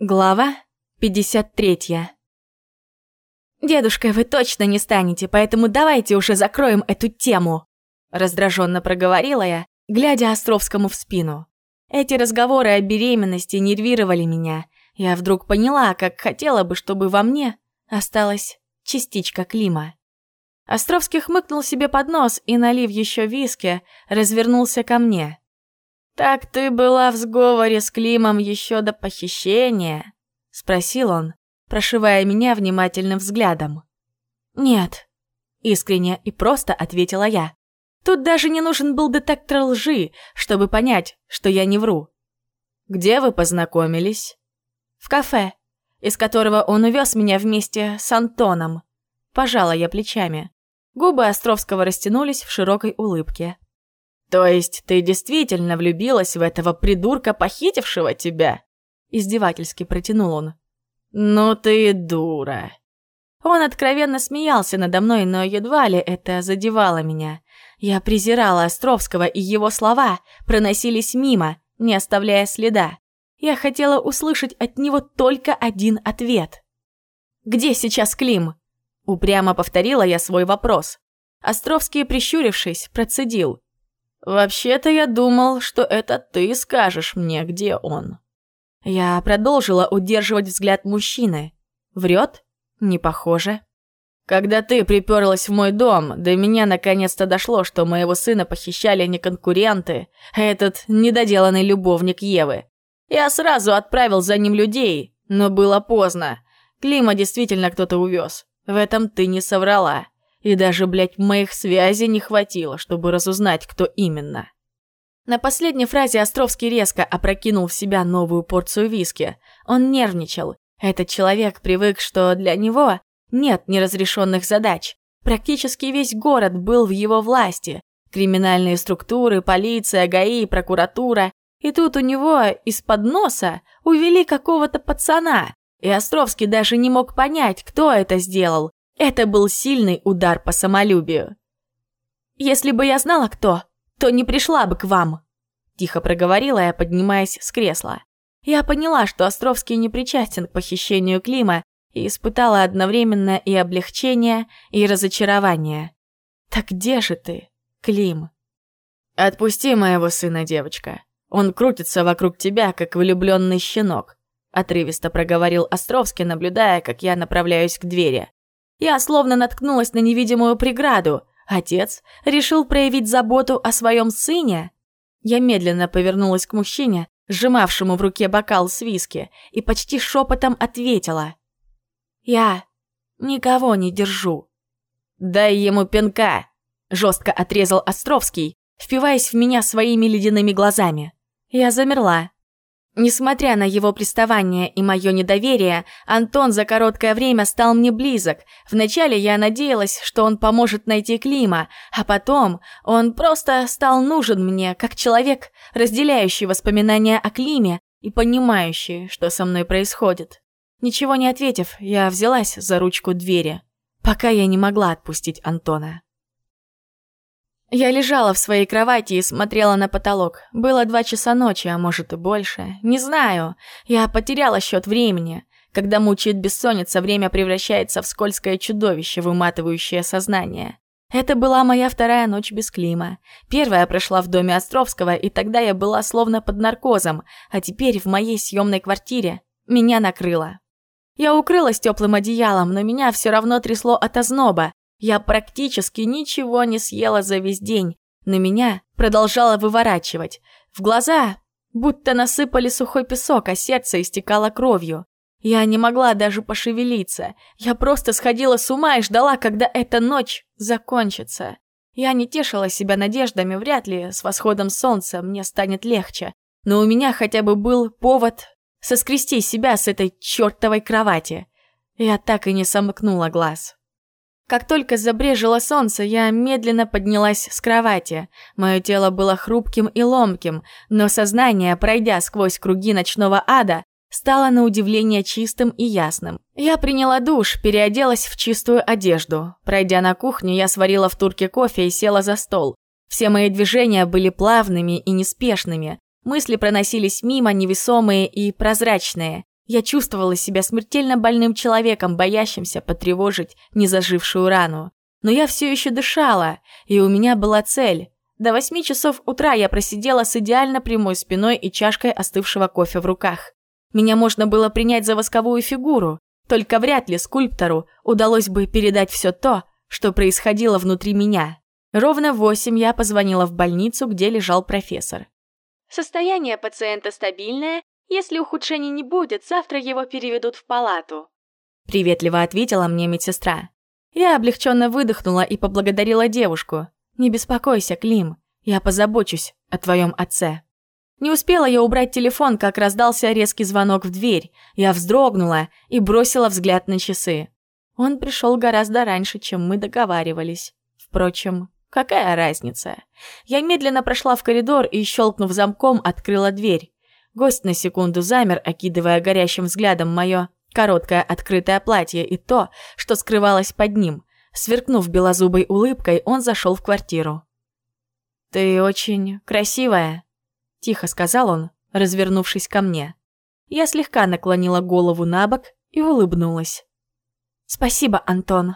Глава 53 «Дедушка, вы точно не станете, поэтому давайте уже закроем эту тему!» Раздраженно проговорила я, глядя Островскому в спину. Эти разговоры о беременности нервировали меня. Я вдруг поняла, как хотела бы, чтобы во мне осталась частичка Клима. Островский хмыкнул себе под нос и, налив еще виски, развернулся ко мне. «Так ты была в сговоре с Климом еще до похищения?» — спросил он, прошивая меня внимательным взглядом. «Нет», — искренне и просто ответила я. Тут даже не нужен был детектор лжи, чтобы понять, что я не вру. «Где вы познакомились?» «В кафе, из которого он увез меня вместе с Антоном». Пожала я плечами. Губы Островского растянулись в широкой улыбке. «То есть ты действительно влюбилась в этого придурка, похитившего тебя?» Издевательски протянул он. «Ну ты дура!» Он откровенно смеялся надо мной, но едва ли это задевало меня. Я презирала Островского, и его слова проносились мимо, не оставляя следа. Я хотела услышать от него только один ответ. «Где сейчас Клим?» Упрямо повторила я свой вопрос. Островский, прищурившись, процедил. «Вообще-то я думал, что это ты скажешь мне, где он». Я продолжила удерживать взгляд мужчины. Врет? Не похоже. Когда ты приперлась в мой дом, до меня наконец-то дошло, что моего сына похищали не конкуренты, а этот недоделанный любовник Евы. Я сразу отправил за ним людей, но было поздно. Клима действительно кто-то увез. В этом ты не соврала. И даже, блядь, моих связей не хватило, чтобы разузнать, кто именно. На последней фразе Островский резко опрокинул в себя новую порцию виски. Он нервничал. Этот человек привык, что для него нет неразрешенных задач. Практически весь город был в его власти. Криминальные структуры, полиция, ГАИ, прокуратура. И тут у него из-под носа увели какого-то пацана. И Островский даже не мог понять, кто это сделал. Это был сильный удар по самолюбию. «Если бы я знала, кто, то не пришла бы к вам», – тихо проговорила я, поднимаясь с кресла. Я поняла, что Островский не причастен к похищению Клима и испытала одновременно и облегчение, и разочарование. «Так где же ты, Клим?» «Отпусти моего сына, девочка. Он крутится вокруг тебя, как влюбленный щенок», – отрывисто проговорил Островский, наблюдая, как я направляюсь к двери. Я словно наткнулась на невидимую преграду. Отец решил проявить заботу о своем сыне. Я медленно повернулась к мужчине, сжимавшему в руке бокал с виски, и почти шепотом ответила. «Я никого не держу». «Дай ему пинка!» – жестко отрезал Островский, впиваясь в меня своими ледяными глазами. Я замерла, Несмотря на его приставание и мое недоверие, Антон за короткое время стал мне близок. Вначале я надеялась, что он поможет найти Клима, а потом он просто стал нужен мне, как человек, разделяющий воспоминания о Климе и понимающий, что со мной происходит. Ничего не ответив, я взялась за ручку двери, пока я не могла отпустить Антона. Я лежала в своей кровати и смотрела на потолок. Было два часа ночи, а может и больше. Не знаю. Я потеряла счет времени. Когда мучает бессонница, время превращается в скользкое чудовище, выматывающее сознание. Это была моя вторая ночь без Клима. Первая прошла в доме Островского, и тогда я была словно под наркозом, а теперь в моей съемной квартире меня накрыло. Я укрылась теплым одеялом, но меня все равно трясло от озноба. Я практически ничего не съела за весь день, но меня продолжало выворачивать. В глаза будто насыпали сухой песок, а сердце истекало кровью. Я не могла даже пошевелиться. Я просто сходила с ума и ждала, когда эта ночь закончится. Я не тешила себя надеждами, вряд ли с восходом солнца мне станет легче. Но у меня хотя бы был повод соскрести себя с этой чертовой кровати. Я так и не сомкнула глаз. Как только забрежило солнце, я медленно поднялась с кровати. Мое тело было хрупким и ломким, но сознание, пройдя сквозь круги ночного ада, стало на удивление чистым и ясным. Я приняла душ, переоделась в чистую одежду. Пройдя на кухню, я сварила в турке кофе и села за стол. Все мои движения были плавными и неспешными. Мысли проносились мимо, невесомые и прозрачные. Я чувствовала себя смертельно больным человеком, боящимся потревожить незажившую рану. Но я все еще дышала, и у меня была цель. До восьми часов утра я просидела с идеально прямой спиной и чашкой остывшего кофе в руках. Меня можно было принять за восковую фигуру, только вряд ли скульптору удалось бы передать все то, что происходило внутри меня. Ровно в восемь я позвонила в больницу, где лежал профессор. Состояние пациента стабильное, если ухудшений не будет, завтра его переведут в палату. Приветливо ответила мне медсестра. Я облегченно выдохнула и поблагодарила девушку. «Не беспокойся, Клим, я позабочусь о твоем отце». Не успела я убрать телефон, как раздался резкий звонок в дверь. Я вздрогнула и бросила взгляд на часы. Он пришел гораздо раньше, чем мы договаривались. Впрочем, какая разница? Я медленно прошла в коридор и, щелкнув замком, открыла дверь. Гость на секунду замер, окидывая горящим взглядом мое короткое открытое платье и то, что скрывалось под ним. Сверкнув белозубой улыбкой, он зашел в квартиру. «Ты очень красивая», — тихо сказал он, развернувшись ко мне. Я слегка наклонила голову на бок и улыбнулась. «Спасибо, Антон».